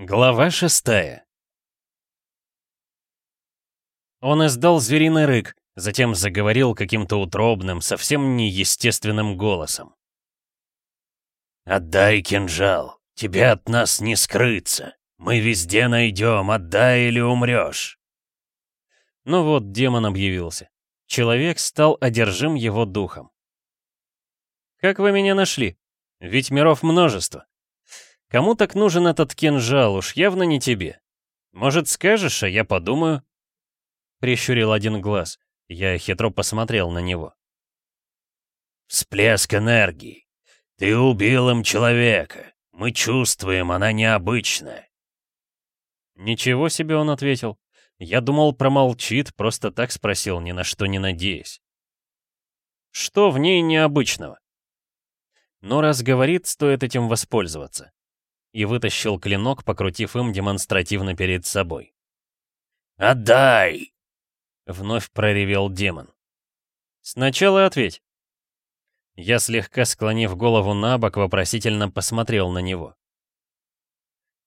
Глава шестая Он издал звериный рык, затем заговорил каким-то утробным, совсем неестественным голосом. «Отдай кинжал, тебе от нас не скрыться. Мы везде найдем, отдай или умрешь». Ну вот, демон объявился. Человек стал одержим его духом. «Как вы меня нашли? Ведь миров множество. Кому так нужен этот кинжал, уж явно не тебе. Может, скажешь, а я подумаю?» Прищурил один глаз. Я хитро посмотрел на него. «Всплеск энергии. Ты убил им человека. Мы чувствуем, она необычная». «Ничего себе», — он ответил. Я думал, промолчит, просто так спросил, ни на что не надеясь. «Что в ней необычного?» Но раз говорит, стоит этим воспользоваться и вытащил клинок, покрутив им демонстративно перед собой. «Отдай!» — вновь проревел демон. «Сначала ответь». Я, слегка склонив голову на бок, вопросительно посмотрел на него.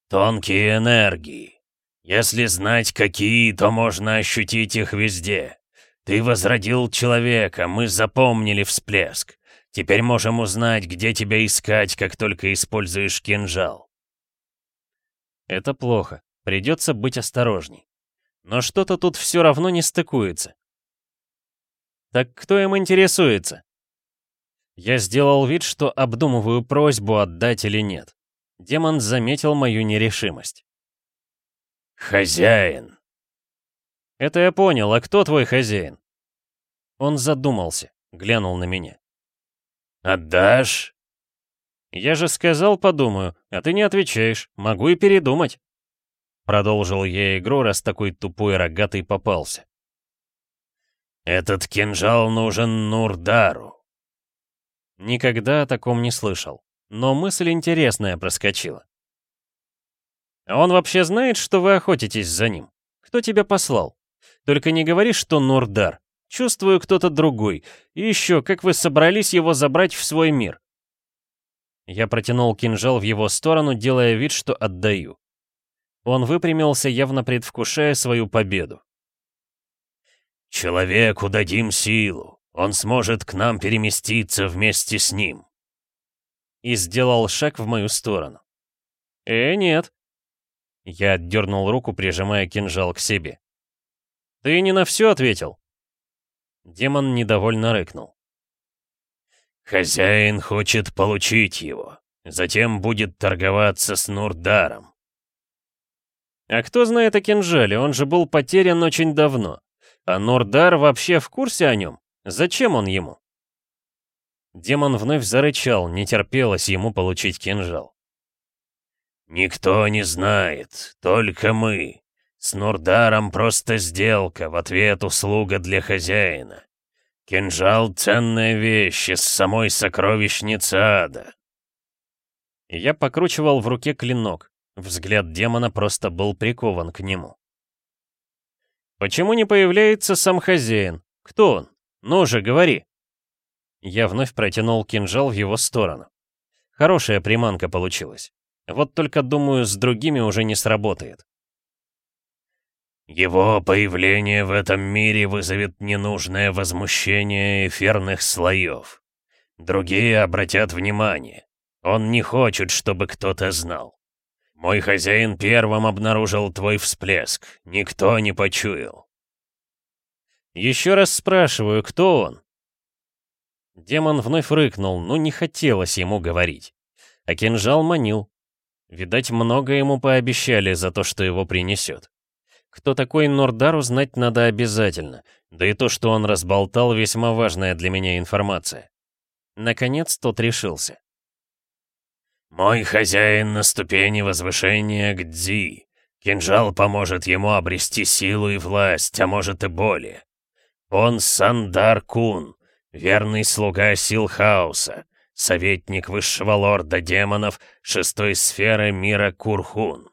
«Тонкие энергии. Если знать, какие, то можно ощутить их везде. Ты возродил человека, мы запомнили всплеск. Теперь можем узнать, где тебя искать, как только используешь кинжал. Это плохо. Придется быть осторожней. Но что-то тут все равно не стыкуется. Так кто им интересуется? Я сделал вид, что обдумываю просьбу отдать или нет. Демон заметил мою нерешимость. «Хозяин!» «Это я понял, а кто твой хозяин?» Он задумался, глянул на меня. «Отдашь?» «Я же сказал, подумаю, а ты не отвечаешь. Могу и передумать». Продолжил я игру, раз такой тупой рогатый попался. «Этот кинжал нужен Нурдару». Никогда о таком не слышал, но мысль интересная проскочила. «А он вообще знает, что вы охотитесь за ним? Кто тебя послал? Только не говори, что Нурдар. Чувствую, кто-то другой. И еще, как вы собрались его забрать в свой мир?» Я протянул кинжал в его сторону, делая вид, что отдаю. Он выпрямился, явно предвкушая свою победу. «Человеку дадим силу. Он сможет к нам переместиться вместе с ним». И сделал шаг в мою сторону. «Э, нет». Я отдернул руку, прижимая кинжал к себе. «Ты не на все ответил». Демон недовольно рыкнул. «Хозяин хочет получить его. Затем будет торговаться с Нурдаром». «А кто знает о кинжале? Он же был потерян очень давно. А Нурдар вообще в курсе о нем? Зачем он ему?» Демон вновь зарычал, не терпелось ему получить кинжал. «Никто не знает, только мы. С Нурдаром просто сделка, в ответ услуга для хозяина. Кинжал — ценная вещь из самой сокровищницы ада. Я покручивал в руке клинок. Взгляд демона просто был прикован к нему. «Почему не появляется сам хозяин? Кто он? Ну же, говори!» Я вновь протянул кинжал в его сторону. Хорошая приманка получилась. Вот только, думаю, с другими уже не сработает. Его появление в этом мире вызовет ненужное возмущение эфирных слоев. Другие обратят внимание. Он не хочет, чтобы кто-то знал. Мой хозяин первым обнаружил твой всплеск. Никто не почуял. Еще раз спрашиваю, кто он? Демон вновь рыкнул, но не хотелось ему говорить. А кинжал манил. Видать, много ему пообещали за то, что его принесет. Кто такой Нордар, узнать надо обязательно. Да и то, что он разболтал, весьма важная для меня информация. Наконец тот решился. «Мой хозяин на ступени возвышения к. Кинжал поможет ему обрести силу и власть, а может и более. Он Сандар Кун, верный слуга сил хаоса, советник высшего лорда демонов шестой сферы мира Курхун.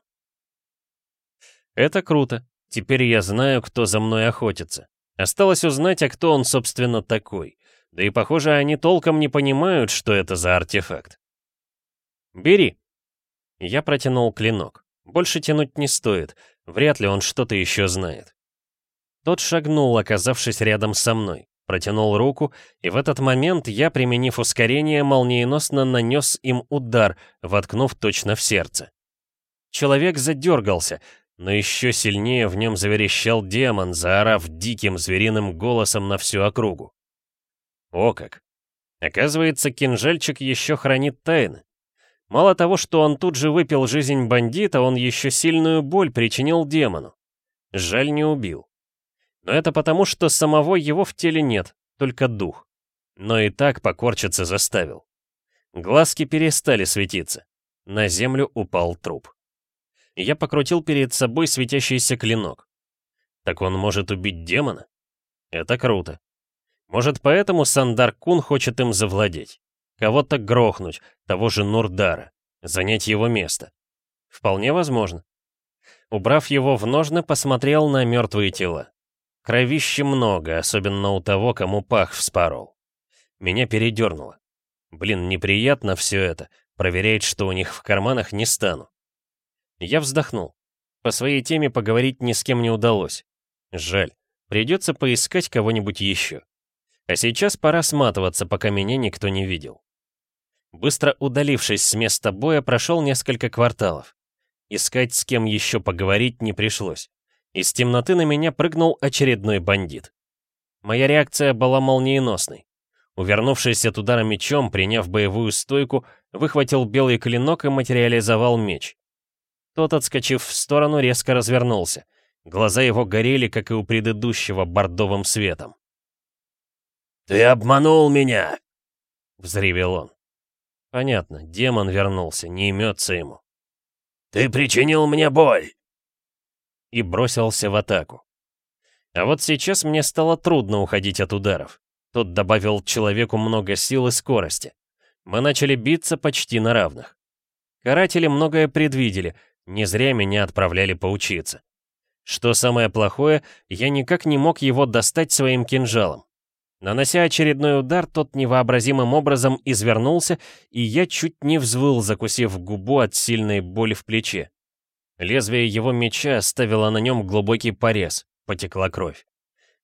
Это круто. Теперь я знаю, кто за мной охотится. Осталось узнать, а кто он, собственно, такой. Да и, похоже, они толком не понимают, что это за артефакт. «Бери». Я протянул клинок. Больше тянуть не стоит, вряд ли он что-то еще знает. Тот шагнул, оказавшись рядом со мной, протянул руку, и в этот момент я, применив ускорение, молниеносно нанес им удар, воткнув точно в сердце. Человек задергался, но еще сильнее в нем заверещал демон, заорав диким звериным голосом на всю округу. О как! Оказывается, кинжальчик еще хранит тайны. Мало того, что он тут же выпил жизнь бандита, он еще сильную боль причинил демону. Жаль, не убил. Но это потому, что самого его в теле нет, только дух. Но и так покорчиться заставил. Глазки перестали светиться. На землю упал труп. Я покрутил перед собой светящийся клинок. Так он может убить демона? Это круто. Может, поэтому Сандар Кун хочет им завладеть? Кого-то грохнуть, того же Нурдара, занять его место. Вполне возможно. Убрав его в ножны, посмотрел на мертвые тела. Кровищи много, особенно у того, кому пах вспорол. Меня передернуло. Блин, неприятно все это. Проверять, что у них в карманах, не стану. Я вздохнул. По своей теме поговорить ни с кем не удалось. Жаль. Придется поискать кого-нибудь еще. А сейчас пора сматываться, пока меня никто не видел. Быстро удалившись с места боя, прошел несколько кварталов. Искать с кем еще поговорить не пришлось. Из темноты на меня прыгнул очередной бандит. Моя реакция была молниеносной. Увернувшись от удара мечом, приняв боевую стойку, выхватил белый клинок и материализовал меч. Тот, отскочив в сторону, резко развернулся. Глаза его горели, как и у предыдущего, бордовым светом. «Ты обманул меня!» — взревел он. Понятно, демон вернулся, не имется ему. «Ты причинил мне боль!» И бросился в атаку. А вот сейчас мне стало трудно уходить от ударов. Тот добавил человеку много сил и скорости. Мы начали биться почти на равных. Каратели многое предвидели, не зря меня отправляли поучиться. Что самое плохое, я никак не мог его достать своим кинжалом. Нанося очередной удар, тот невообразимым образом извернулся, и я чуть не взвыл, закусив губу от сильной боли в плече. Лезвие его меча оставило на нем глубокий порез, потекла кровь.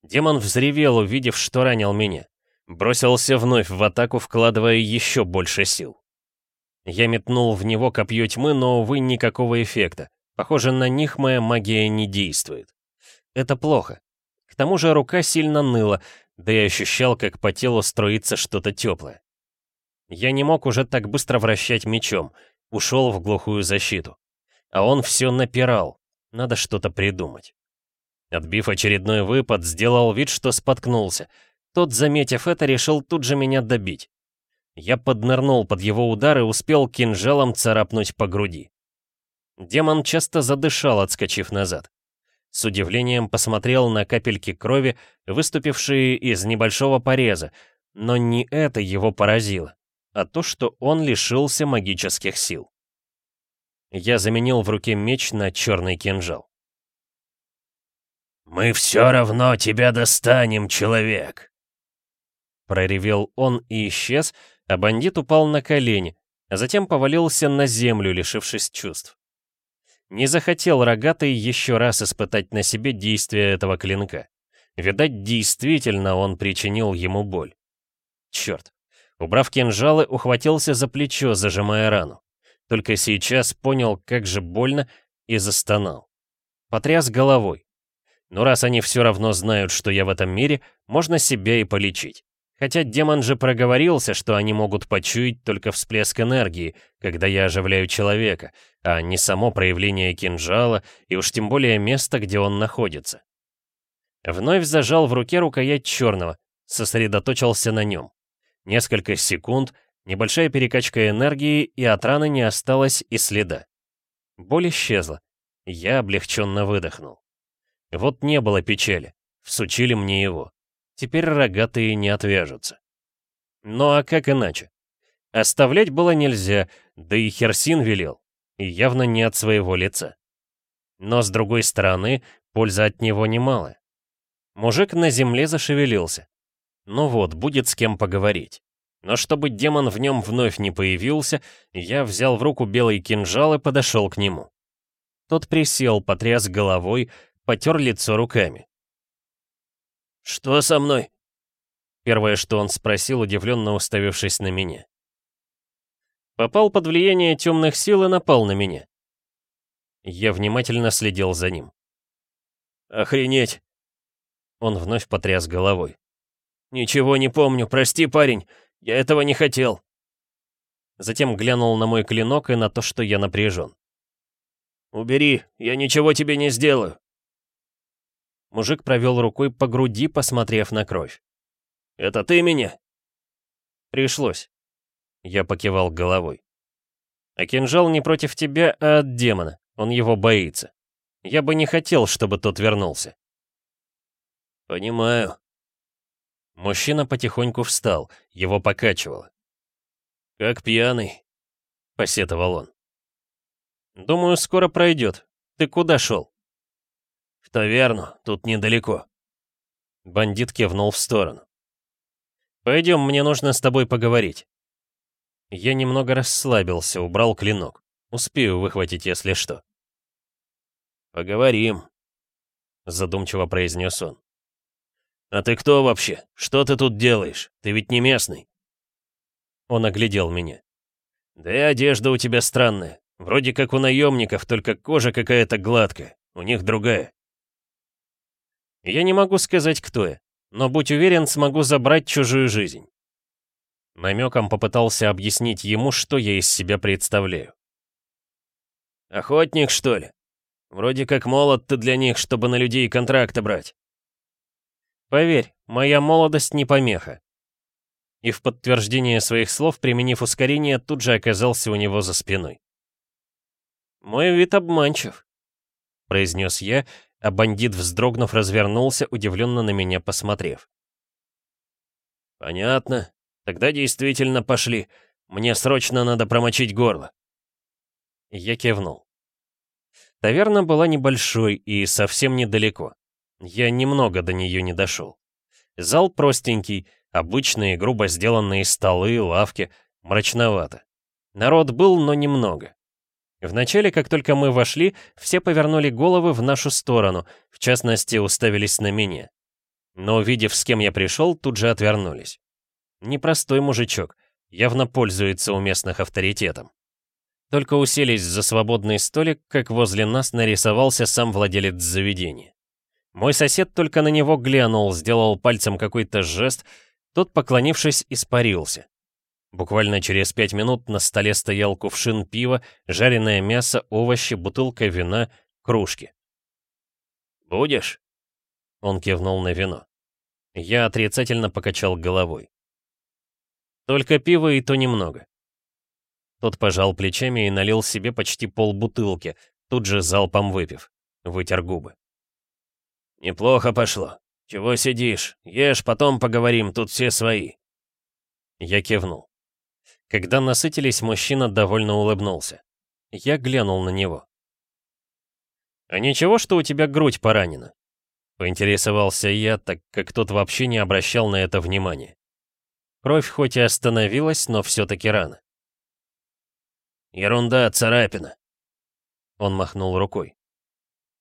Демон взревел, увидев, что ранил меня. Бросился вновь в атаку, вкладывая еще больше сил. Я метнул в него копье тьмы, но, увы, никакого эффекта. Похоже, на них моя магия не действует. Это плохо. К тому же рука сильно ныла, да и ощущал, как по телу струится что-то теплое. Я не мог уже так быстро вращать мечом, ушел в глухую защиту. А он все напирал, надо что-то придумать. Отбив очередной выпад, сделал вид, что споткнулся. Тот, заметив это, решил тут же меня добить. Я поднырнул под его удар и успел кинжалом царапнуть по груди. Демон часто задышал, отскочив назад. С удивлением посмотрел на капельки крови, выступившие из небольшого пореза, но не это его поразило, а то, что он лишился магических сил. Я заменил в руке меч на черный кинжал. «Мы все равно тебя достанем, человек!» Проревел он и исчез, а бандит упал на колени, а затем повалился на землю, лишившись чувств. Не захотел рогатый еще раз испытать на себе действие этого клинка. Видать, действительно он причинил ему боль. Черт. Убрав кинжалы, ухватился за плечо, зажимая рану. Только сейчас понял, как же больно, и застонал. Потряс головой. Но раз они все равно знают, что я в этом мире, можно себя и полечить. Хотя демон же проговорился, что они могут почуять только всплеск энергии, когда я оживляю человека, а не само проявление кинжала и уж тем более место, где он находится. Вновь зажал в руке рукоять черного, сосредоточился на нем. Несколько секунд, небольшая перекачка энергии, и от раны не осталось и следа. Боль исчезла. Я облегченно выдохнул. Вот не было печали. Всучили мне его. Теперь рогатые не отвяжутся. Ну а как иначе? Оставлять было нельзя, да и Херсин велел, и явно не от своего лица. Но с другой стороны, польза от него немалая. Мужик на земле зашевелился. Ну вот, будет с кем поговорить. Но чтобы демон в нем вновь не появился, я взял в руку белый кинжал и подошел к нему. Тот присел, потряс головой, потер лицо руками. «Что со мной?» Первое, что он спросил, удивленно уставившись на меня. Попал под влияние темных сил и напал на меня. Я внимательно следил за ним. «Охренеть!» Он вновь потряс головой. «Ничего не помню, прости, парень, я этого не хотел». Затем глянул на мой клинок и на то, что я напряжен. «Убери, я ничего тебе не сделаю». Мужик провел рукой по груди, посмотрев на кровь. «Это ты меня?» «Пришлось». Я покивал головой. «А кинжал не против тебя, а от демона. Он его боится. Я бы не хотел, чтобы тот вернулся». «Понимаю». Мужчина потихоньку встал, его покачивало. «Как пьяный», — посетовал он. «Думаю, скоро пройдет. Ты куда шел?» «В таверну, тут недалеко». Бандит кивнул в сторону. «Пойдем, мне нужно с тобой поговорить». Я немного расслабился, убрал клинок. Успею выхватить, если что. «Поговорим», — задумчиво произнес он. «А ты кто вообще? Что ты тут делаешь? Ты ведь не местный». Он оглядел меня. «Да и одежда у тебя странная. Вроде как у наемников, только кожа какая-то гладкая. У них другая». «Я не могу сказать, кто я, но будь уверен, смогу забрать чужую жизнь». Намеком попытался объяснить ему, что я из себя представляю. «Охотник, что ли? Вроде как молод ты для них, чтобы на людей контракты брать». «Поверь, моя молодость не помеха и в подтверждение своих слов, применив ускорение, тут же оказался у него за спиной. «Мой вид обманчив», — произнес я, а бандит, вздрогнув, развернулся, удивленно на меня посмотрев. «Понятно. Тогда действительно пошли. Мне срочно надо промочить горло». Я кивнул. Таверна была небольшой и совсем недалеко. Я немного до нее не дошел. Зал простенький, Обычные, грубо сделанные столы, лавки, мрачновато. Народ был, но немного. Вначале, как только мы вошли, все повернули головы в нашу сторону, в частности, уставились на меня. Но, увидев, с кем я пришел, тут же отвернулись. Непростой мужичок, явно пользуется у местных авторитетом. Только уселись за свободный столик, как возле нас нарисовался сам владелец заведения. Мой сосед только на него глянул, сделал пальцем какой-то жест, тот, поклонившись, испарился. Буквально через пять минут на столе стоял кувшин пива, жареное мясо, овощи, бутылка вина, кружки. «Будешь?» Он кивнул на вино. Я отрицательно покачал головой. «Только пиво и то немного». Тот пожал плечами и налил себе почти полбутылки, тут же залпом выпив. Вытер губы. «Неплохо пошло. «Чего сидишь? Ешь, потом поговорим, тут все свои». Я кивнул. Когда насытились, мужчина довольно улыбнулся. Я глянул на него. «А ничего, что у тебя грудь поранена?» Поинтересовался я, так как тот вообще не обращал на это внимания. Кровь хоть и остановилась, но все-таки рано. «Ерунда, царапина!» Он махнул рукой.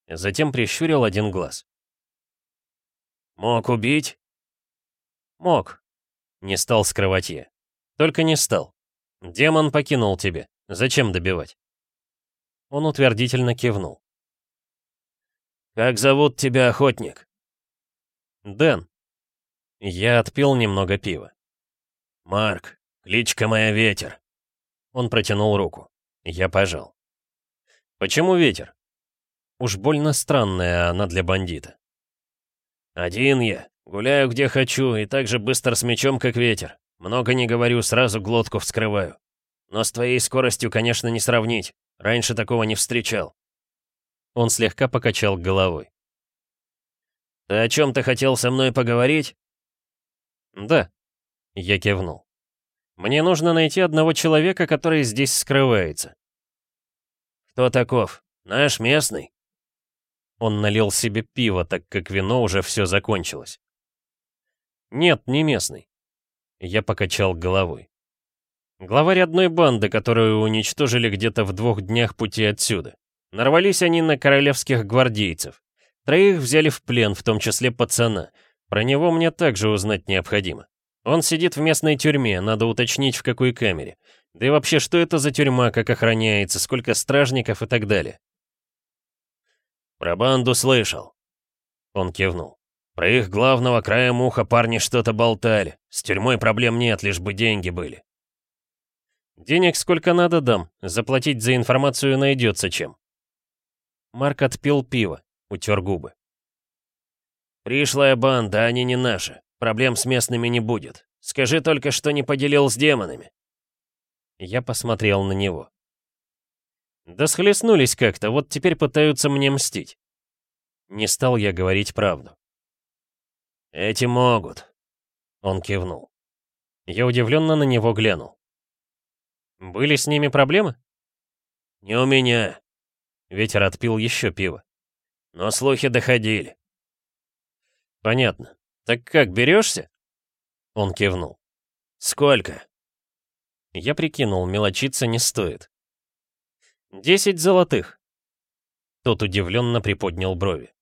Затем прищурил один глаз. «Мог убить?» «Мог», — не стал скрывать я. «Только не стал. Демон покинул тебя. Зачем добивать?» Он утвердительно кивнул. «Как зовут тебя, охотник?» «Дэн». Я отпил немного пива. «Марк, кличка моя Ветер». Он протянул руку. Я пожал. «Почему ветер?» Уж больно странная она для бандита. «Один я. Гуляю где хочу и так же быстро с мечом, как ветер. Много не говорю, сразу глотку вскрываю. Но с твоей скоростью, конечно, не сравнить. Раньше такого не встречал». Он слегка покачал головой. «Ты о чем-то хотел со мной поговорить?» «Да», — я кивнул. «Мне нужно найти одного человека, который здесь скрывается». «Кто таков? Наш местный?» Он налил себе пиво, так как вино уже все закончилось. «Нет, не местный». Я покачал головой. Главарь одной банды, которую уничтожили где-то в двух днях пути отсюда. Нарвались они на королевских гвардейцев. Троих взяли в плен, в том числе пацана. Про него мне также узнать необходимо. Он сидит в местной тюрьме, надо уточнить, в какой камере. Да и вообще, что это за тюрьма, как охраняется, сколько стражников и так далее. «Про банду слышал». Он кивнул. «Про их главного края муха парни что-то болтали. С тюрьмой проблем нет, лишь бы деньги были». «Денег сколько надо дам. Заплатить за информацию найдется чем». Марк отпил пиво, утер губы. «Пришлая банда, они не наши. Проблем с местными не будет. Скажи только, что не поделил с демонами». Я посмотрел на него. Да схлестнулись как-то, вот теперь пытаются мне мстить. Не стал я говорить правду. «Эти могут», — он кивнул. Я удивленно на него глянул. «Были с ними проблемы?» «Не у меня». Ветер отпил еще пиво. «Но слухи доходили». «Понятно. Так как, берешься?» Он кивнул. «Сколько?» Я прикинул, мелочиться не стоит. «Десять золотых». Тот удивленно приподнял брови.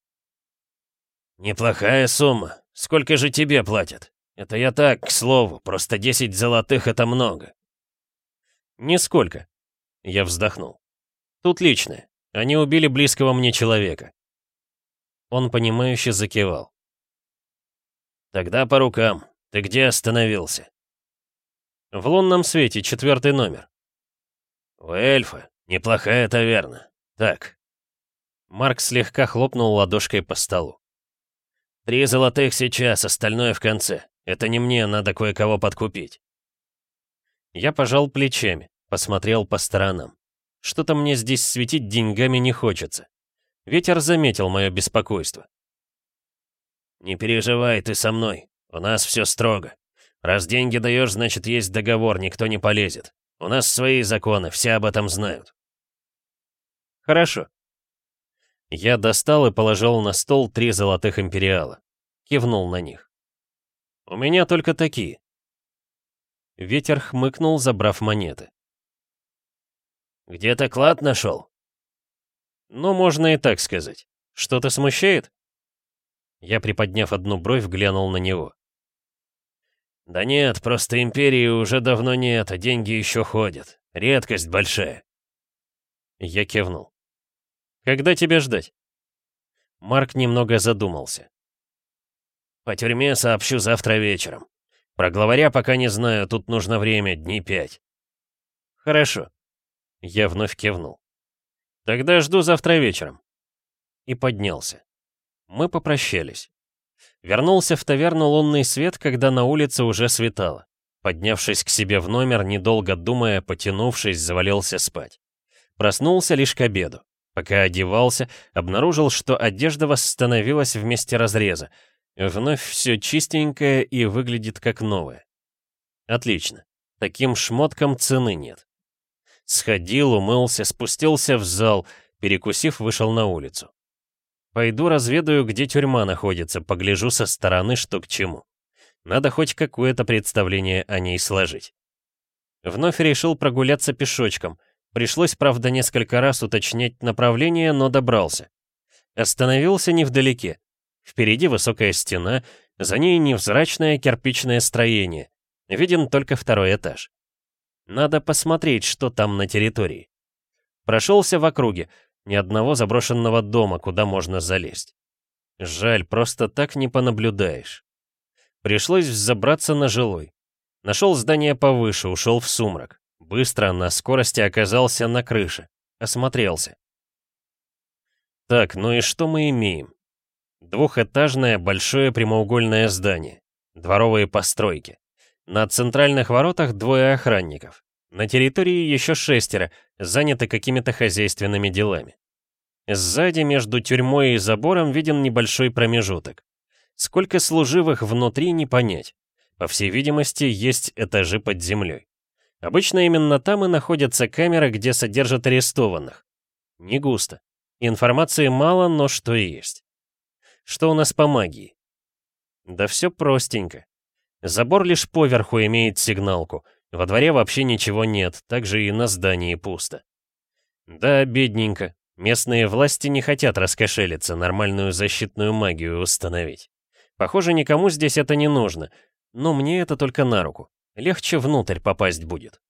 «Неплохая сумма. Сколько же тебе платят? Это я так, к слову, просто десять золотых — это много». «Нисколько». Я вздохнул. «Тут личное. Они убили близкого мне человека». Он, понимающе закивал. «Тогда по рукам. Ты где остановился?» «В лунном свете, четвертый номер». «У эльфа. Неплохая таверна. Так». Марк слегка хлопнул ладошкой по столу. «Три золотых сейчас, остальное в конце. Это не мне, надо кое-кого подкупить». Я пожал плечами, посмотрел по сторонам. Что-то мне здесь светить деньгами не хочется. Ветер заметил мое беспокойство. «Не переживай, ты со мной. У нас все строго. Раз деньги даешь, значит, есть договор, никто не полезет. У нас свои законы, все об этом знают». «Хорошо». Я достал и положил на стол три золотых империала. Кивнул на них. «У меня только такие». Ветер хмыкнул, забрав монеты. «Где-то клад нашел?» «Ну, можно и так сказать. Что-то смущает?» Я, приподняв одну бровь, глянул на него. «Да нет, просто империи уже давно нет, а деньги еще ходят. Редкость большая». Я кивнул. «Когда тебя ждать?» Марк немного задумался. «По тюрьме сообщу завтра вечером. Про главаря пока не знаю, тут нужно время, дней пять». «Хорошо». Я вновь кивнул. «Тогда жду завтра вечером». И поднялся. Мы попрощались. Вернулся в таверну лунный свет, когда на улице уже светало. Поднявшись к себе в номер, недолго думая, потянувшись, завалился спать. Проснулся лишь к обеду. Пока одевался, обнаружил, что одежда восстановилась в месте разреза. Вновь все чистенькое и выглядит как новое. Отлично. Таким шмоткам цены нет. Сходил, умылся, спустился в зал, перекусив, вышел на улицу. Пойду разведаю, где тюрьма находится, погляжу со стороны, что к чему. Надо хоть какое-то представление о ней сложить. Вновь решил прогуляться пешочком. Пришлось, правда, несколько раз уточнять направление, но добрался. Остановился невдалеке. Впереди высокая стена, за ней невзрачное кирпичное строение. Виден только второй этаж. Надо посмотреть, что там на территории. Прошелся в округе, ни одного заброшенного дома, куда можно залезть. Жаль, просто так не понаблюдаешь. Пришлось взобраться на жилой. Нашел здание повыше, ушел в сумрак. Быстро, на скорости оказался на крыше. Осмотрелся. Так, ну и что мы имеем? Двухэтажное большое прямоугольное здание. Дворовые постройки. На центральных воротах двое охранников. На территории еще шестеро, заняты какими-то хозяйственными делами. Сзади между тюрьмой и забором виден небольшой промежуток. Сколько служивых внутри не понять. По всей видимости, есть этажи под землей. Обычно именно там и находятся камеры, где содержат арестованных. Не густо. Информации мало, но что есть. Что у нас по магии? Да все простенько. Забор лишь поверху имеет сигналку — во дворе вообще ничего нет, также и на здании пусто. Да, бедненько. Местные власти не хотят раскошелиться, нормальную защитную магию установить. Похоже, никому здесь это не нужно, но мне это только на руку. Легче внутрь попасть будет.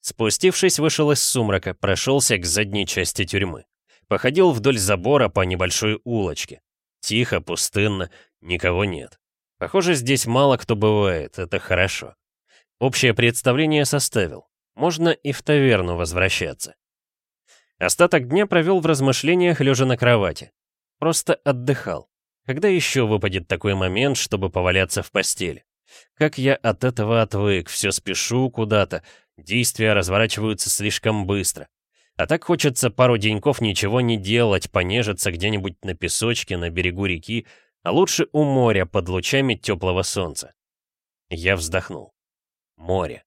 Спустившись, вышел из сумрака, прошелся к задней части тюрьмы. Походил вдоль забора по небольшой улочке. Тихо, пустынно, никого нет. Похоже, здесь мало кто бывает, это хорошо. Общее представление составил. Можно и в таверну возвращаться. Остаток дня провел в размышлениях, лежа на кровати. Просто отдыхал. Когда еще выпадет такой момент, чтобы поваляться в постели? Как я от этого отвык, все спешу куда-то, действия разворачиваются слишком быстро. А так хочется пару деньков ничего не делать, понежиться где-нибудь на песочке, на берегу реки, а лучше у моря под лучами теплого солнца. Я вздохнул. Море.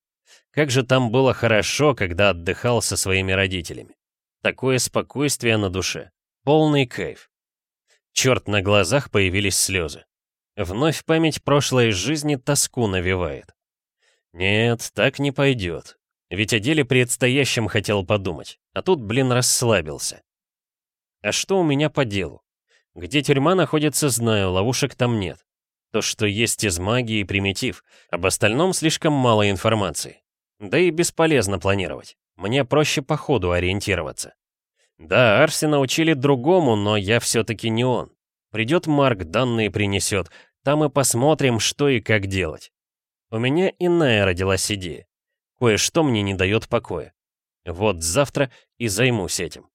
Как же там было хорошо, когда отдыхал со своими родителями. Такое спокойствие на душе. Полный кайф. Черт, на глазах появились слезы. Вновь память прошлой жизни тоску навевает. Нет, так не пойдет. Ведь о деле предстоящем хотел подумать, а тут, блин, расслабился. А что у меня по делу? Где тюрьма находится, знаю, ловушек там нет. То, что есть из магии, примитив. Об остальном слишком мало информации. Да и бесполезно планировать. Мне проще по ходу ориентироваться. Да, Арси научили другому, но я все-таки не он. Придет Марк, данные принесет. Там и посмотрим, что и как делать. У меня иная родилась идея. Кое-что мне не дает покоя. Вот завтра и займусь этим.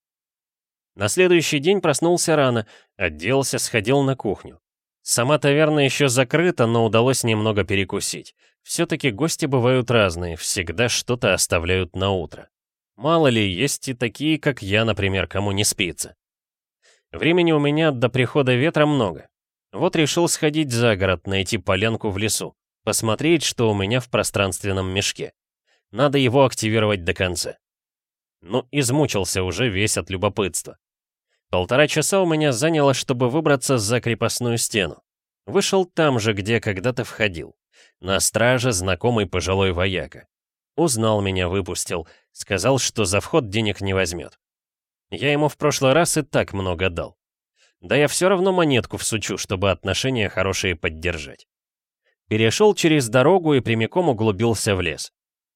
На следующий день проснулся рано, оделся, сходил на кухню. Сама таверна еще закрыта, но удалось немного перекусить. Все-таки гости бывают разные, всегда что-то оставляют на утро. Мало ли, есть и такие, как я, например, кому не спится. Времени у меня до прихода ветра много. Вот решил сходить за город, найти полянку в лесу, посмотреть, что у меня в пространственном мешке. Надо его активировать до конца. Ну, измучился уже весь от любопытства. Полтора часа у меня заняло, чтобы выбраться за крепостную стену. Вышел там же, где когда-то входил. На страже знакомый пожилой вояка. Узнал меня, выпустил. Сказал, что за вход денег не возьмет. Я ему в прошлый раз и так много дал. Да я все равно монетку всучу, чтобы отношения хорошие поддержать. Перешел через дорогу и прямиком углубился в лес.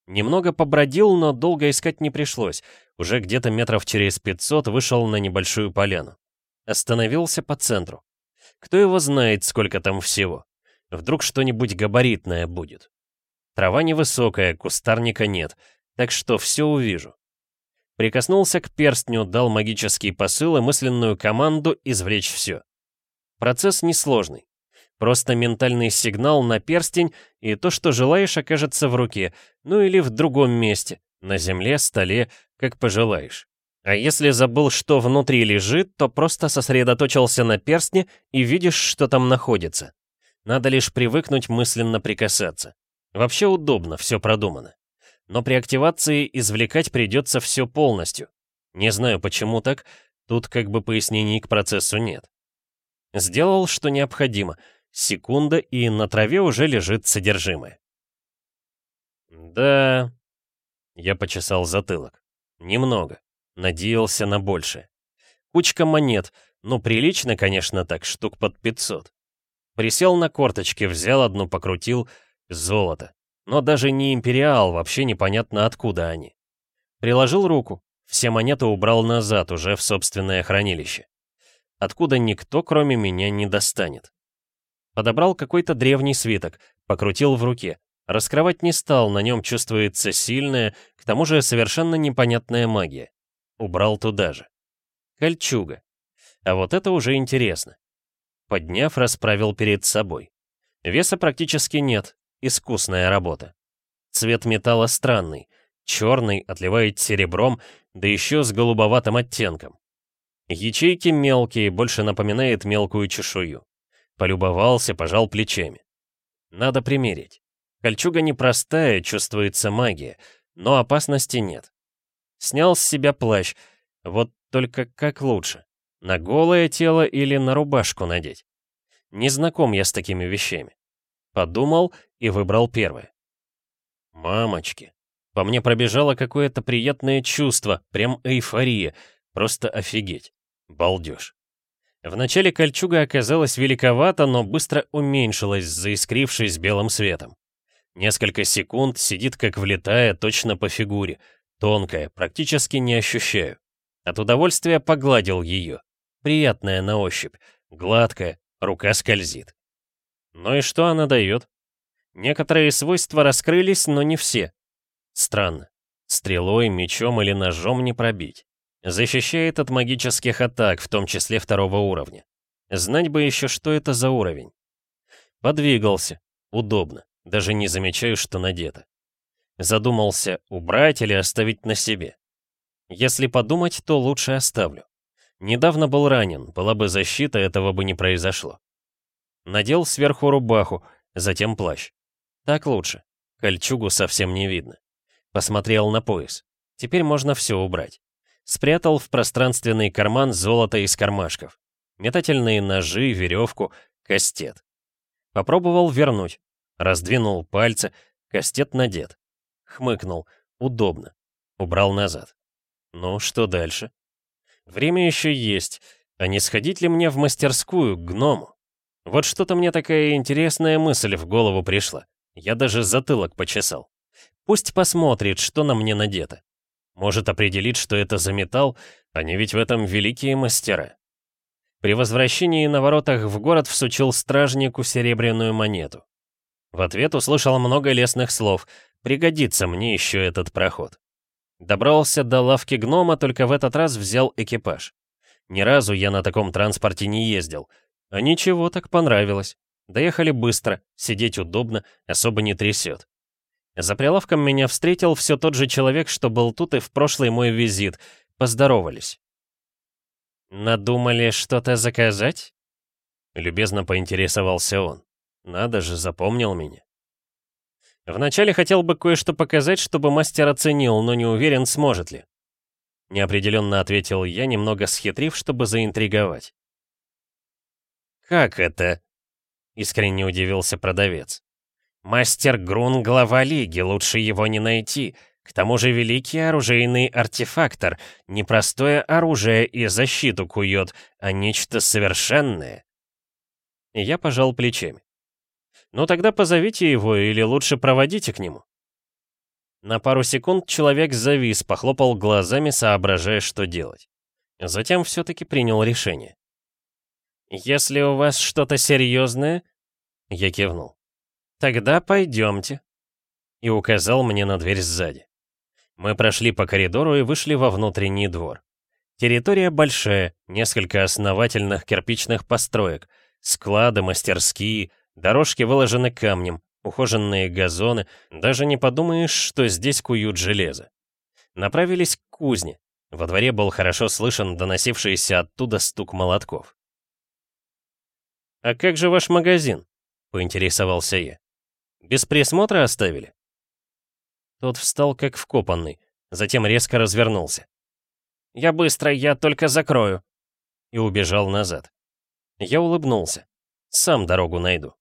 Немного побродил, но долго искать не пришлось. Уже где-то метров через 500 вышел на небольшую поляну. Остановился по центру. Кто его знает, сколько там всего. Вдруг что-нибудь габаритное будет. Трава невысокая, кустарника нет, так что все увижу. Прикоснулся к перстню, дал магический посыл и мысленную команду извлечь все. Процесс несложный. Просто ментальный сигнал на перстень, и то, что желаешь, окажется в руке, ну или в другом месте, на земле, столе, как пожелаешь. А если забыл, что внутри лежит, то просто сосредоточился на перстне и видишь, что там находится. Надо лишь привыкнуть мысленно прикасаться. Вообще удобно, все продумано но при активации извлекать придется все полностью. Не знаю, почему так, тут как бы пояснений к процессу нет. Сделал, что необходимо. Секунда, и на траве уже лежит содержимое. Да... Я почесал затылок. Немного. Надеялся на большее. Кучка монет, ну прилично, конечно, так, штук под 500. Присел на корточки, взял одну, покрутил. Золото. Но даже не империал, вообще непонятно откуда они. Приложил руку, все монеты убрал назад, уже в собственное хранилище. Откуда никто, кроме меня, не достанет. Подобрал какой-то древний свиток, покрутил в руке. Раскрывать не стал, на нем чувствуется сильная, к тому же совершенно непонятная магия. Убрал туда же. Кольчуга. А вот это уже интересно. Подняв, расправил перед собой. Веса практически нет, Искусная работа. Цвет металла странный. Черный, отливает серебром, да еще с голубоватым оттенком. Ячейки мелкие, больше напоминает мелкую чешую. Полюбовался, пожал плечами. Надо примерить. Кольчуга непростая, чувствуется магия, но опасности нет. Снял с себя плащ, вот только как лучше? На голое тело или на рубашку надеть? Не знаком я с такими вещами. Подумал и выбрал первое. Мамочки. По мне пробежало какое-то приятное чувство, прям эйфория. Просто офигеть. Балдеж. Вначале кольчуга оказалась великовата, но быстро уменьшилась, заискрившись белым светом. Несколько секунд сидит как влетая точно по фигуре. Тонкая, практически не ощущаю. От удовольствия погладил ее. Приятная на ощупь, гладкая, рука скользит. Ну и что она дает? Некоторые свойства раскрылись, но не все. Странно. Стрелой, мечом или ножом не пробить. Защищает от магических атак, в том числе второго уровня. Знать бы еще, что это за уровень. Подвигался. Удобно. Даже не замечаю, что надето. Задумался, убрать или оставить на себе. Если подумать, то лучше оставлю. Недавно был ранен, была бы защита, этого бы не произошло. Надел сверху рубаху, затем плащ. Так лучше. Кольчугу совсем не видно. Посмотрел на пояс. Теперь можно все убрать. Спрятал в пространственный карман золото из кармашков. Метательные ножи, веревку, кастет. Попробовал вернуть. Раздвинул пальцы, кастет надет. Хмыкнул. Удобно. Убрал назад. Ну, что дальше? Время еще есть. А не сходить ли мне в мастерскую, к гному? Вот что-то мне такая интересная мысль в голову пришла. Я даже затылок почесал. Пусть посмотрит, что на мне надето. Может определить, что это за металл, они ведь в этом великие мастера. При возвращении на воротах в город всучил стражнику серебряную монету. В ответ услышал много лестных слов. Пригодится мне еще этот проход. Добрался до лавки гнома, только в этот раз взял экипаж. Ни разу я на таком транспорте не ездил. А ничего, так понравилось. Доехали быстро, сидеть удобно, особо не трясет. За прилавком меня встретил все тот же человек, что был тут и в прошлый мой визит. Поздоровались. «Надумали что-то заказать?» Любезно поинтересовался он. Надо же, запомнил меня. Вначале хотел бы кое-что показать, чтобы мастер оценил, но не уверен, сможет ли. Неопределенно ответил я, немного схитрив, чтобы заинтриговать. «Как это?» — искренне удивился продавец. «Мастер Грун — глава Лиги, лучше его не найти. К тому же великий оружейный артефактор. Не простое оружие и защиту кует, а нечто совершенное». я пожал плечами. «Ну тогда позовите его или лучше проводите к нему». На пару секунд человек завис, похлопал глазами, соображая, что делать. Затем все-таки принял решение. «Если у вас что-то серьезное...» Я кивнул. «Тогда пойдемте». И указал мне на дверь сзади. Мы прошли по коридору и вышли во внутренний двор. Территория большая, несколько основательных кирпичных построек, склады, мастерские, дорожки выложены камнем, ухоженные газоны, даже не подумаешь, что здесь куют железо. Направились к кузне. Во дворе был хорошо слышен доносившийся оттуда стук молотков. «А как же ваш магазин?» — поинтересовался я. «Без присмотра оставили?» Тот встал как вкопанный, затем резко развернулся. «Я быстро, я только закрою!» И убежал назад. Я улыбнулся. Сам дорогу найду.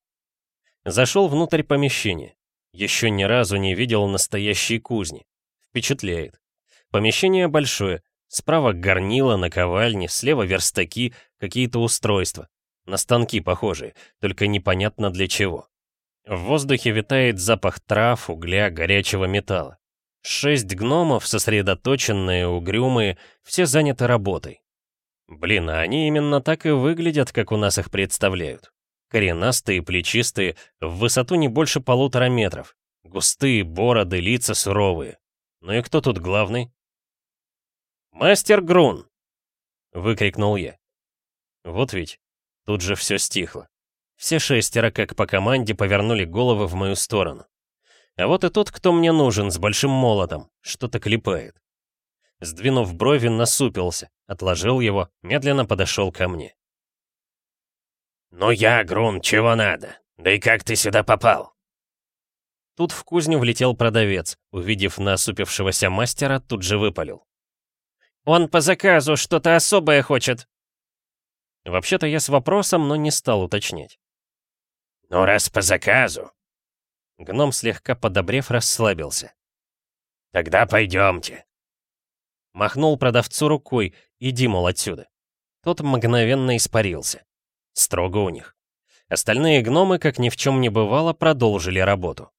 Зашел внутрь помещения. Еще ни разу не видел настоящей кузни. Впечатляет. Помещение большое. Справа горнила, наковальни, слева верстаки, какие-то устройства. На станки похожие, только непонятно для чего. В воздухе витает запах трав, угля, горячего металла. Шесть гномов, сосредоточенные, угрюмые, все заняты работой. Блин, а они именно так и выглядят, как у нас их представляют. Коренастые, плечистые, в высоту не больше полутора метров. Густые бороды, лица суровые. Ну и кто тут главный? «Мастер Грун!» — выкрикнул я. Вот ведь, Тут же все стихло. Все шестеро, как по команде, повернули головы в мою сторону. А вот и тот, кто мне нужен, с большим молотом, что-то клепает. Сдвинув брови, насупился, отложил его, медленно подошел ко мне. «Ну я, Грун, чего надо? Да и как ты сюда попал?» Тут в кузню влетел продавец, увидев насупившегося мастера, тут же выпалил. «Он по заказу что-то особое хочет!» Вообще-то я с вопросом, но не стал уточнять. «Ну, раз по заказу...» Гном, слегка подобрев, расслабился. «Тогда пойдемте». Махнул продавцу рукой, иди, мол, отсюда. Тот мгновенно испарился. Строго у них. Остальные гномы, как ни в чем не бывало, продолжили работу.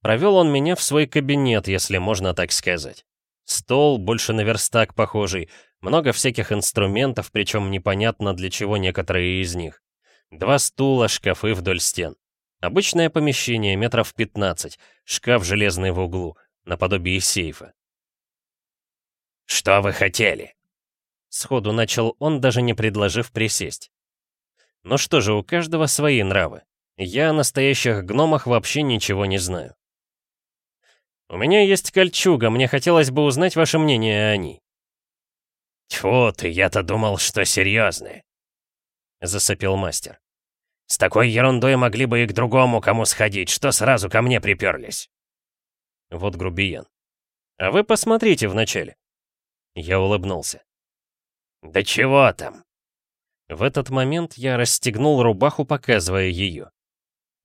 Провел он меня в свой кабинет, если можно так сказать. Стол, больше на верстак похожий, много всяких инструментов, причем непонятно для чего некоторые из них. Два стула, шкафы вдоль стен. Обычное помещение, метров 15, шкаф железный в углу, наподобие сейфа. «Что вы хотели?» Сходу начал он, даже не предложив присесть. Ну что же, у каждого свои нравы. Я о настоящих гномах вообще ничего не знаю. У меня есть кольчуга, мне хотелось бы узнать ваше мнение о ней. Тьфу ты, я-то думал, что серьезное. Засопил мастер. С такой ерундой могли бы и к другому кому сходить, что сразу ко мне приперлись. Вот грубиян. А вы посмотрите вначале. Я улыбнулся. «Да чего там?» В этот момент я расстегнул рубаху, показывая ее.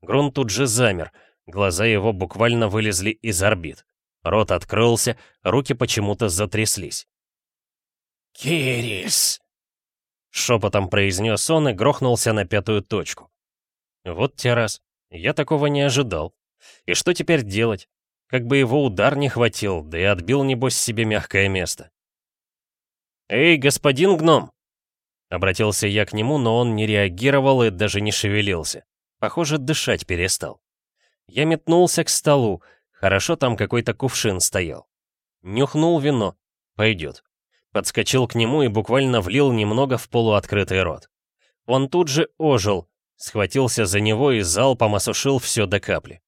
Грунт тут же замер, глаза его буквально вылезли из орбит. Рот открылся, руки почему-то затряслись. «Кирис!» Шепотом произнес он и грохнулся на пятую точку. Вот те раз. Я такого не ожидал. И что теперь делать? Как бы его удар не хватил, да и отбил, небось, себе мягкое место. «Эй, господин гном!» Обратился я к нему, но он не реагировал и даже не шевелился. Похоже, дышать перестал. Я метнулся к столу. Хорошо там какой-то кувшин стоял. Нюхнул вино. Пойдет. Подскочил к нему и буквально влил немного в полуоткрытый рот. Он тут же ожил, схватился за него и залпом осушил все до капли.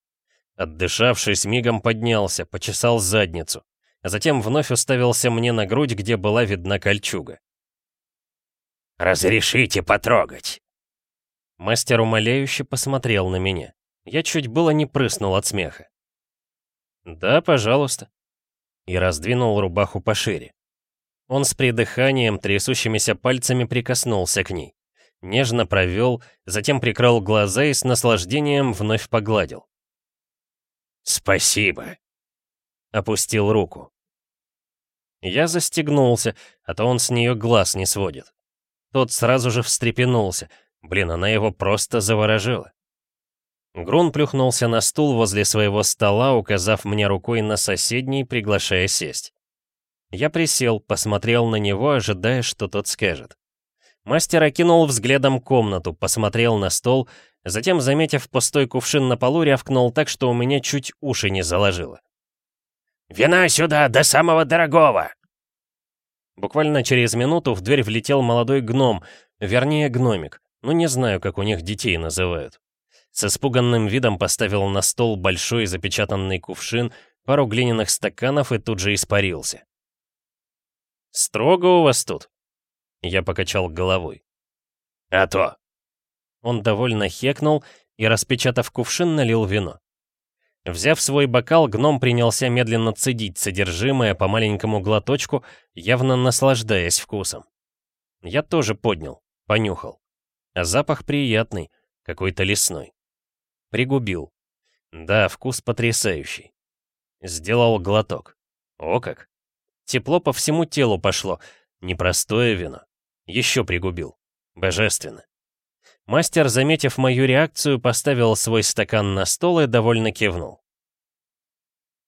Отдышавшись, мигом поднялся, почесал задницу а затем вновь уставился мне на грудь, где была видна кольчуга. «Разрешите потрогать!» Мастер умоляюще посмотрел на меня. Я чуть было не прыснул от смеха. «Да, пожалуйста». И раздвинул рубаху пошире. Он с придыханием, трясущимися пальцами прикоснулся к ней. Нежно провел, затем прикрыл глаза и с наслаждением вновь погладил. «Спасибо», Опустил руку. Я застегнулся, а то он с нее глаз не сводит. Тот сразу же встрепенулся. Блин, она его просто заворожила. Грун плюхнулся на стул возле своего стола, указав мне рукой на соседний, приглашая сесть. Я присел, посмотрел на него, ожидая, что тот скажет. Мастер окинул взглядом комнату, посмотрел на стол, затем, заметив пустой кувшин на полу, рявкнул так, что у меня чуть уши не заложило. «Вина сюда, до самого дорогого!» Буквально через минуту в дверь влетел молодой гном, вернее гномик, ну не знаю, как у них детей называют. С испуганным видом поставил на стол большой запечатанный кувшин, пару глиняных стаканов и тут же испарился. «Строго у вас тут?» Я покачал головой. «А то!» Он довольно хекнул и, распечатав кувшин, налил вино. Взяв свой бокал, гном принялся медленно цедить содержимое по маленькому глоточку, явно наслаждаясь вкусом. Я тоже поднял, понюхал. А запах приятный, какой-то лесной. Пригубил. Да, вкус потрясающий. Сделал глоток. О как! Тепло по всему телу пошло. Непростое вино. Еще пригубил. Божественно. Мастер, заметив мою реакцию, поставил свой стакан на стол и довольно кивнул.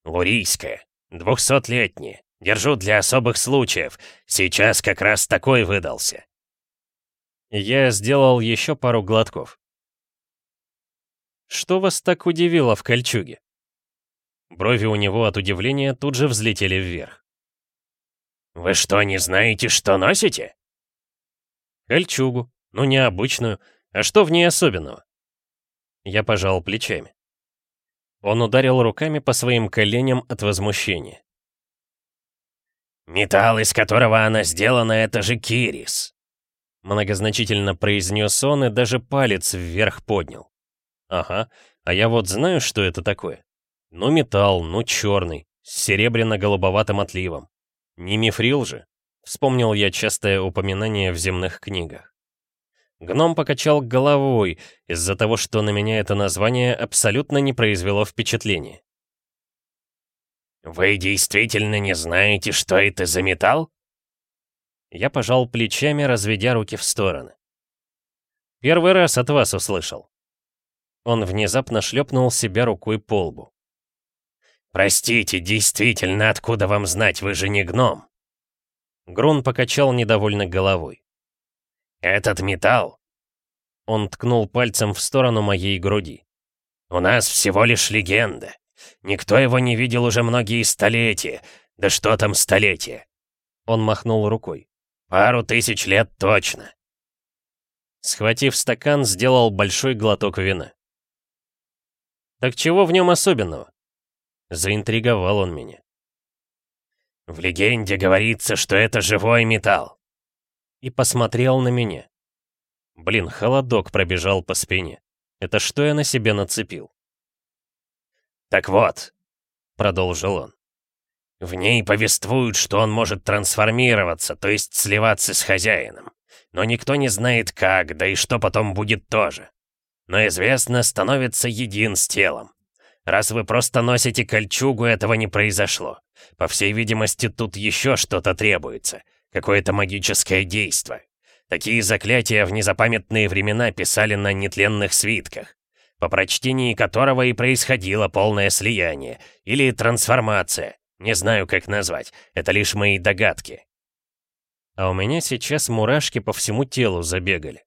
«Лурийская, двухсотлетняя. Держу для особых случаев. Сейчас как раз такой выдался». Я сделал еще пару глотков. «Что вас так удивило в кольчуге?» Брови у него от удивления тут же взлетели вверх. «Вы что, не знаете, что носите?» «Кольчугу. Ну, необычную. А что в ней особенного? Я пожал плечами. Он ударил руками по своим коленям от возмущения. «Металл, из которого она сделана, это же кирис!» Многозначительно произнес он и даже палец вверх поднял. «Ага, а я вот знаю, что это такое. Ну металл, ну черный, с серебряно-голубоватым отливом. Не мифрил же?» Вспомнил я частое упоминание в земных книгах. Гном покачал головой из-за того, что на меня это название абсолютно не произвело впечатления. «Вы действительно не знаете, что это за металл?» Я пожал плечами, разведя руки в стороны. «Первый раз от вас услышал». Он внезапно шлепнул себя рукой по лбу. «Простите, действительно, откуда вам знать, вы же не гном?» Грун покачал недовольно головой. «Этот металл?» Он ткнул пальцем в сторону моей груди. «У нас всего лишь легенда. Никто его не видел уже многие столетия. Да что там столетия?» Он махнул рукой. «Пару тысяч лет точно». Схватив стакан, сделал большой глоток вина. «Так чего в нем особенного?» Заинтриговал он меня. «В легенде говорится, что это живой металл». И посмотрел на меня. Блин, холодок пробежал по спине. Это что я на себе нацепил? «Так вот», — продолжил он, — «в ней повествуют, что он может трансформироваться, то есть сливаться с хозяином. Но никто не знает как, да и что потом будет тоже. Но известно, становится един с телом. Раз вы просто носите кольчугу, этого не произошло. По всей видимости, тут еще что-то требуется. Какое-то магическое действие. Такие заклятия в незапамятные времена писали на нетленных свитках, по прочтении которого и происходило полное слияние, или трансформация. Не знаю, как назвать, это лишь мои догадки. А у меня сейчас мурашки по всему телу забегали.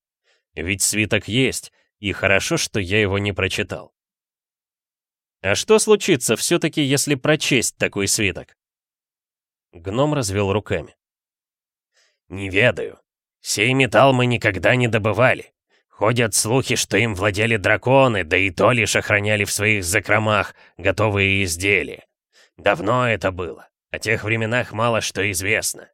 Ведь свиток есть, и хорошо, что я его не прочитал. А что случится все-таки, если прочесть такой свиток? Гном развел руками. «Не ведаю. Сей металл мы никогда не добывали. Ходят слухи, что им владели драконы, да и то лишь охраняли в своих закромах готовые изделия. Давно это было. О тех временах мало что известно.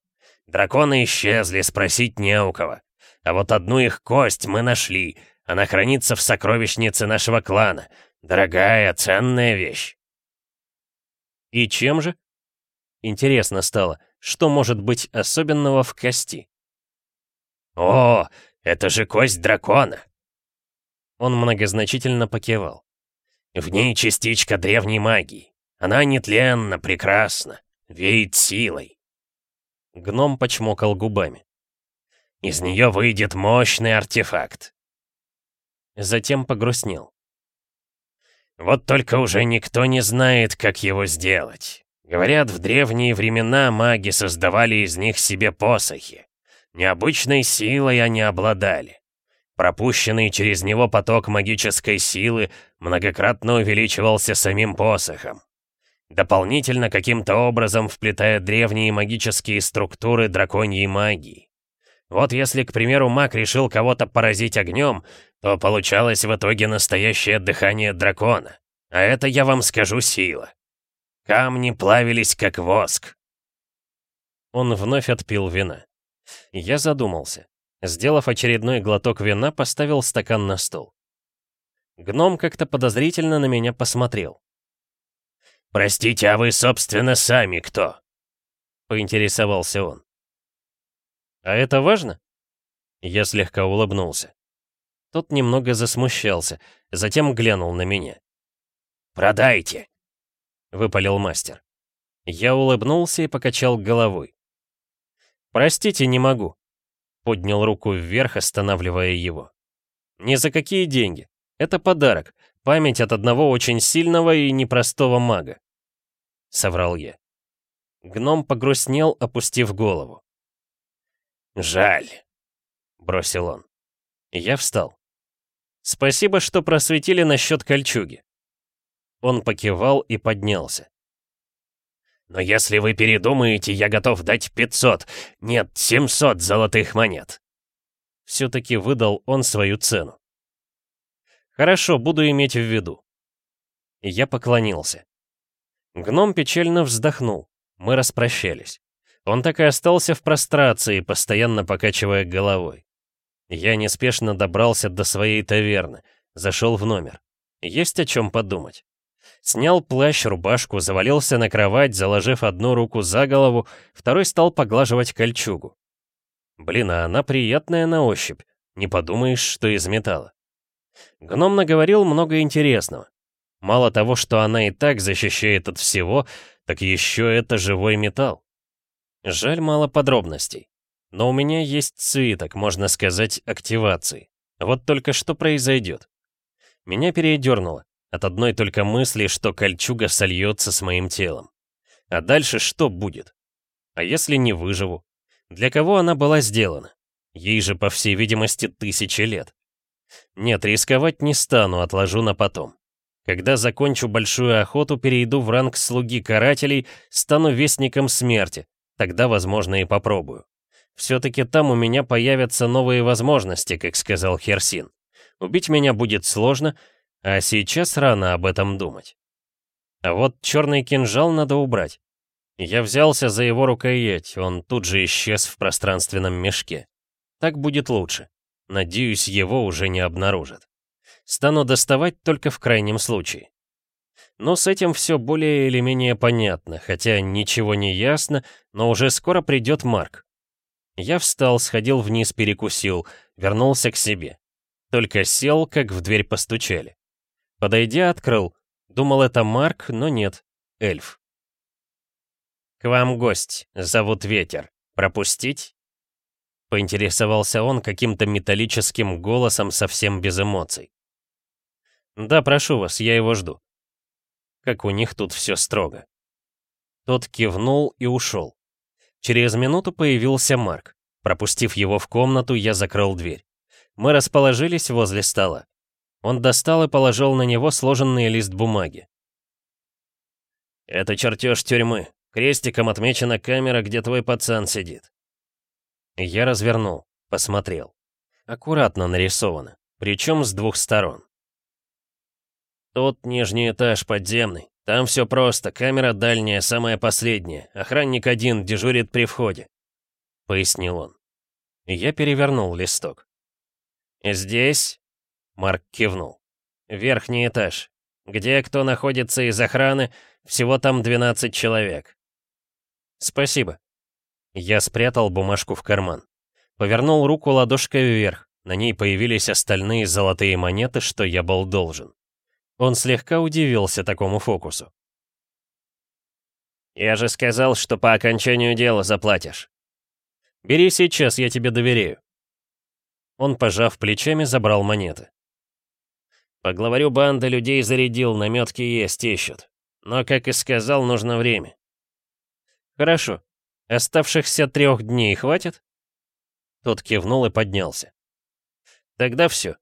Драконы исчезли, спросить не у кого. А вот одну их кость мы нашли. Она хранится в сокровищнице нашего клана. Дорогая, ценная вещь. И чем же? Интересно стало, что может быть особенного в кости? «О, это же кость дракона!» Он многозначительно покивал. «В ней частичка древней магии. Она нетленна, прекрасна, веет силой». Гном почмокал губами. «Из нее выйдет мощный артефакт». Затем погрустнел. «Вот только уже никто не знает, как его сделать. Говорят, в древние времена маги создавали из них себе посохи. Необычной силой они обладали. Пропущенный через него поток магической силы многократно увеличивался самим посохом. Дополнительно каким-то образом вплетая древние магические структуры драконьей магии. Вот если, к примеру, маг решил кого-то поразить огнем, то получалось в итоге настоящее дыхание дракона. А это, я вам скажу, сила. Камни плавились как воск. Он вновь отпил вина. Я задумался. Сделав очередной глоток вина, поставил стакан на стол. Гном как-то подозрительно на меня посмотрел. «Простите, а вы, собственно, сами кто?» Поинтересовался он. «А это важно?» Я слегка улыбнулся. Тот немного засмущался, затем глянул на меня. «Продайте!» — выпалил мастер. Я улыбнулся и покачал головой. «Простите, не могу», — поднял руку вверх, останавливая его. «Ни за какие деньги. Это подарок, память от одного очень сильного и непростого мага», — соврал я. Гном погрустнел, опустив голову. «Жаль», — бросил он. Я встал. «Спасибо, что просветили насчет кольчуги». Он покивал и поднялся. Но если вы передумаете, я готов дать 500, нет, 700 золотых монет. Все-таки выдал он свою цену. Хорошо, буду иметь в виду. Я поклонился. Гном печально вздохнул. Мы распрощались. Он так и остался в прострации, постоянно покачивая головой. Я неспешно добрался до своей таверны, зашел в номер. Есть о чем подумать. Снял плащ, рубашку, завалился на кровать, заложив одну руку за голову, второй стал поглаживать кольчугу. Блин, а она приятная на ощупь, не подумаешь, что из металла. Гном наговорил много интересного. Мало того, что она и так защищает от всего, так еще это живой металл. Жаль, мало подробностей. Но у меня есть свиток, можно сказать, активации. Вот только что произойдет? Меня передернуло от одной только мысли, что кольчуга сольется с моим телом. А дальше что будет? А если не выживу? Для кого она была сделана? Ей же, по всей видимости, тысячи лет. Нет, рисковать не стану, отложу на потом. Когда закончу большую охоту, перейду в ранг слуги карателей, стану вестником смерти. Тогда, возможно, и попробую. Все-таки там у меня появятся новые возможности, как сказал Херсин. Убить меня будет сложно, а сейчас рано об этом думать. А вот черный кинжал надо убрать. Я взялся за его рукоять, он тут же исчез в пространственном мешке. Так будет лучше. Надеюсь, его уже не обнаружат. Стану доставать только в крайнем случае. Но с этим все более или менее понятно, хотя ничего не ясно, но уже скоро придет Марк. Я встал, сходил вниз, перекусил, вернулся к себе. Только сел, как в дверь постучали. Подойдя, открыл. Думал, это Марк, но нет, эльф. «К вам гость, зовут Ветер. Пропустить?» Поинтересовался он каким-то металлическим голосом совсем без эмоций. «Да, прошу вас, я его жду». Как у них тут все строго. Тот кивнул и ушел. Через минуту появился Марк. Пропустив его в комнату, я закрыл дверь. Мы расположились возле стола. Он достал и положил на него сложенный лист бумаги. «Это чертеж тюрьмы. Крестиком отмечена камера, где твой пацан сидит». Я развернул, посмотрел. Аккуратно нарисовано, причем с двух сторон. Тут нижний этаж подземный. Там все просто, камера дальняя, самая последняя. Охранник один, дежурит при входе», — пояснил он. Я перевернул листок. «Здесь?» — Марк кивнул. «Верхний этаж. Где кто находится из охраны, всего там 12 человек». «Спасибо». Я спрятал бумажку в карман. Повернул руку ладошкой вверх. На ней появились остальные золотые монеты, что я был должен. Он слегка удивился такому фокусу. «Я же сказал, что по окончанию дела заплатишь». «Бери сейчас, я тебе доверяю». Он, пожав плечами, забрал монеты. «По главарю банды людей зарядил, наметки есть, ищут. Но, как и сказал, нужно время». «Хорошо. Оставшихся трех дней хватит?» Тот кивнул и поднялся. «Тогда все.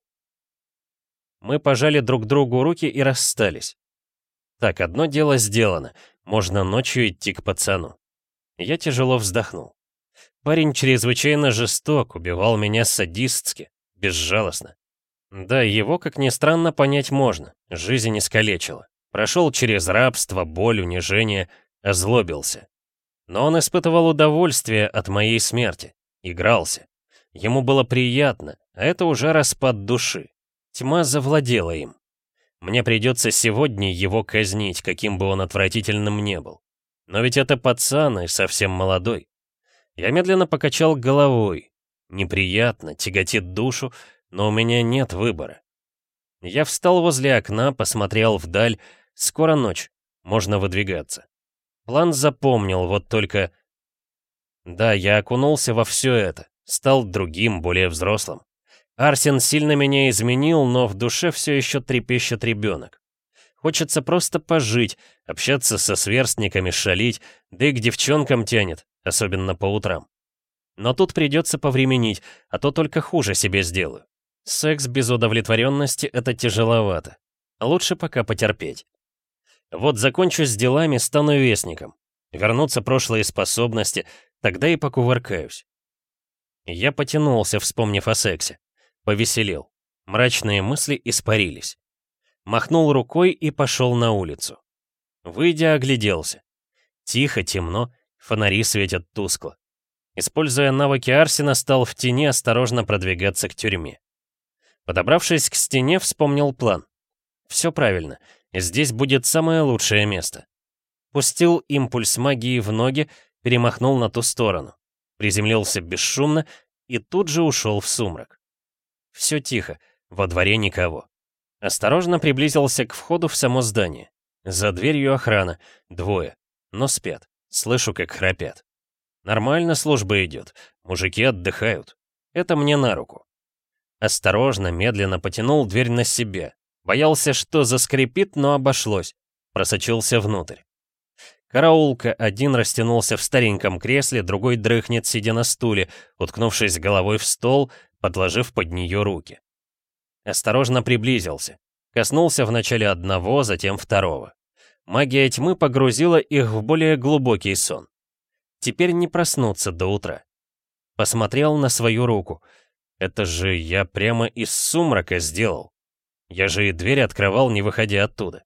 Мы пожали друг другу руки и расстались. Так, одно дело сделано. Можно ночью идти к пацану. Я тяжело вздохнул. Парень чрезвычайно жесток, убивал меня садистски, безжалостно. Да, его, как ни странно, понять можно. Жизнь искалечила. Прошел через рабство, боль, унижение, озлобился. Но он испытывал удовольствие от моей смерти. Игрался. Ему было приятно, а это уже распад души. Тьма завладела им. Мне придется сегодня его казнить, каким бы он отвратительным не был. Но ведь это пацан и совсем молодой. Я медленно покачал головой. Неприятно, тяготит душу, но у меня нет выбора. Я встал возле окна, посмотрел вдаль. Скоро ночь, можно выдвигаться. План запомнил, вот только... Да, я окунулся во все это, стал другим, более взрослым. Арсен сильно меня изменил, но в душе все еще трепещет ребенок. Хочется просто пожить, общаться со сверстниками, шалить, да и к девчонкам тянет, особенно по утрам. Но тут придется повременить, а то только хуже себе сделаю. Секс без удовлетворенности — это тяжеловато. Лучше пока потерпеть. Вот закончу с делами, стану вестником. Вернутся прошлые способности, тогда и покувыркаюсь. Я потянулся, вспомнив о сексе. Повеселел. Мрачные мысли испарились. Махнул рукой и пошел на улицу. Выйдя, огляделся. Тихо, темно, фонари светят тускло. Используя навыки Арсена, стал в тени осторожно продвигаться к тюрьме. Подобравшись к стене, вспомнил план. Все правильно, здесь будет самое лучшее место. Пустил импульс магии в ноги, перемахнул на ту сторону. Приземлился бесшумно и тут же ушел в сумрак. Все тихо, во дворе никого. Осторожно приблизился к входу в само здание. За дверью охрана, двое, но спят. Слышу, как храпят. Нормально служба идет, мужики отдыхают. Это мне на руку. Осторожно, медленно потянул дверь на себе. Боялся, что заскрипит, но обошлось. Просочился внутрь. Караулка один растянулся в стареньком кресле, другой дрыхнет, сидя на стуле, уткнувшись головой в стол, подложив под нее руки. Осторожно приблизился. Коснулся вначале одного, затем второго. Магия тьмы погрузила их в более глубокий сон. Теперь не проснуться до утра. Посмотрел на свою руку. Это же я прямо из сумрака сделал. Я же и дверь открывал, не выходя оттуда.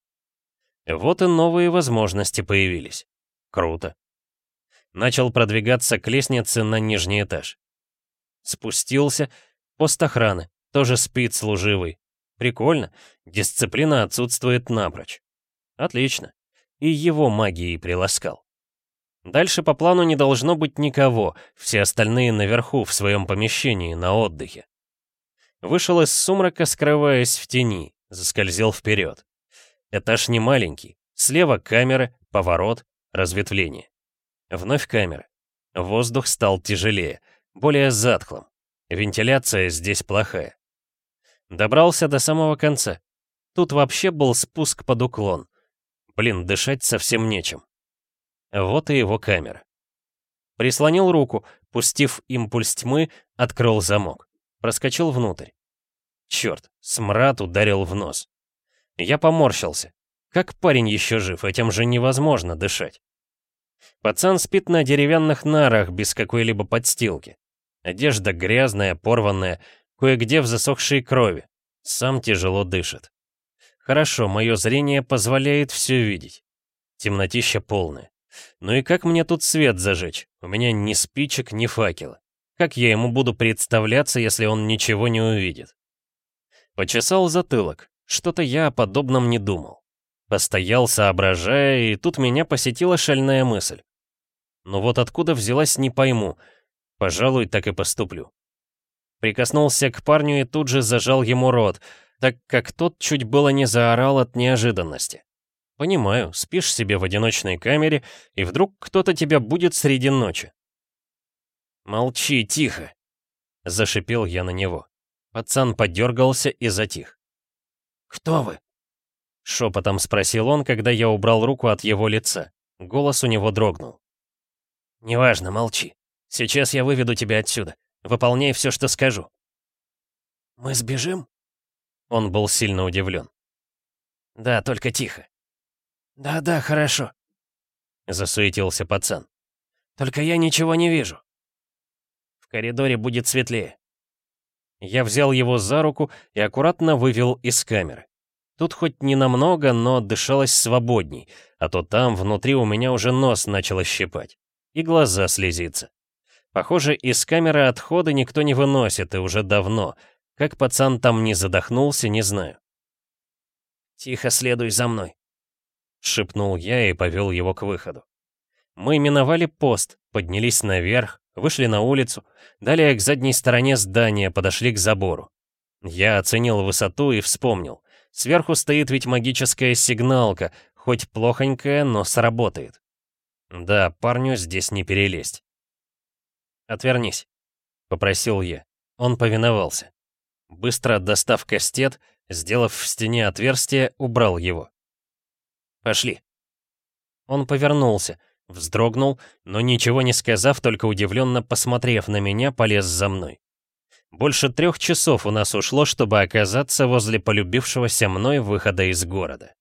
Вот и новые возможности появились. Круто. Начал продвигаться к лестнице на нижний этаж. Спустился. Пост охраны. Тоже спит служивый. Прикольно. Дисциплина отсутствует напрочь. Отлично. И его магией приласкал. Дальше по плану не должно быть никого, все остальные наверху, в своем помещении, на отдыхе. Вышел из сумрака, скрываясь в тени, заскользил вперед. Этаж не маленький. Слева камеры, поворот, разветвление. Вновь камеры. Воздух стал тяжелее, более затхлым. Вентиляция здесь плохая. Добрался до самого конца. Тут вообще был спуск под уклон. Блин, дышать совсем нечем. Вот и его камера. Прислонил руку, пустив импульс тьмы, открыл замок. Проскочил внутрь. Черт, смрад ударил в нос. Я поморщился. Как парень еще жив, этим же невозможно дышать. Пацан спит на деревянных нарах без какой-либо подстилки. Одежда грязная, порванная, кое-где в засохшей крови. Сам тяжело дышит. Хорошо, мое зрение позволяет все видеть. Темнотища полная. Ну и как мне тут свет зажечь? У меня ни спичек, ни факела. Как я ему буду представляться, если он ничего не увидит? Почесал затылок. Что-то я о подобном не думал. Постоял, соображая, и тут меня посетила шальная мысль. Но вот откуда взялась, не пойму. Пожалуй, так и поступлю. Прикоснулся к парню и тут же зажал ему рот, так как тот чуть было не заорал от неожиданности. Понимаю, спишь себе в одиночной камере, и вдруг кто-то тебя будет среди ночи. «Молчи, тихо!» — зашипел я на него. Пацан подергался и затих. «Кто вы?» — шепотом спросил он, когда я убрал руку от его лица. Голос у него дрогнул. «Неважно, молчи. Сейчас я выведу тебя отсюда. Выполняй все, что скажу». «Мы сбежим?» Он был сильно удивлен. «Да, только тихо». «Да-да, хорошо», — засуетился пацан. «Только я ничего не вижу». «В коридоре будет светлее». Я взял его за руку и аккуратно вывел из камеры. Тут хоть не намного, но дышалось свободней, а то там внутри у меня уже нос начал щипать. И глаза слезиться. Похоже, из камеры отхода никто не выносит, и уже давно. Как пацан там не задохнулся, не знаю. «Тихо следуй за мной», — шепнул я и повел его к выходу. Мы миновали пост, поднялись наверх, вышли на улицу, далее к задней стороне здания, подошли к забору. Я оценил высоту и вспомнил. Сверху стоит ведь магическая сигналка, хоть плохонькая, но сработает. Да, парню здесь не перелезть. «Отвернись», — попросил я. Он повиновался. Быстро достав кастет, сделав в стене отверстие, убрал его. «Пошли». Он повернулся, вздрогнул, но ничего не сказав, только удивленно посмотрев на меня, полез за мной. Больше трех часов у нас ушло, чтобы оказаться возле полюбившегося мной выхода из города.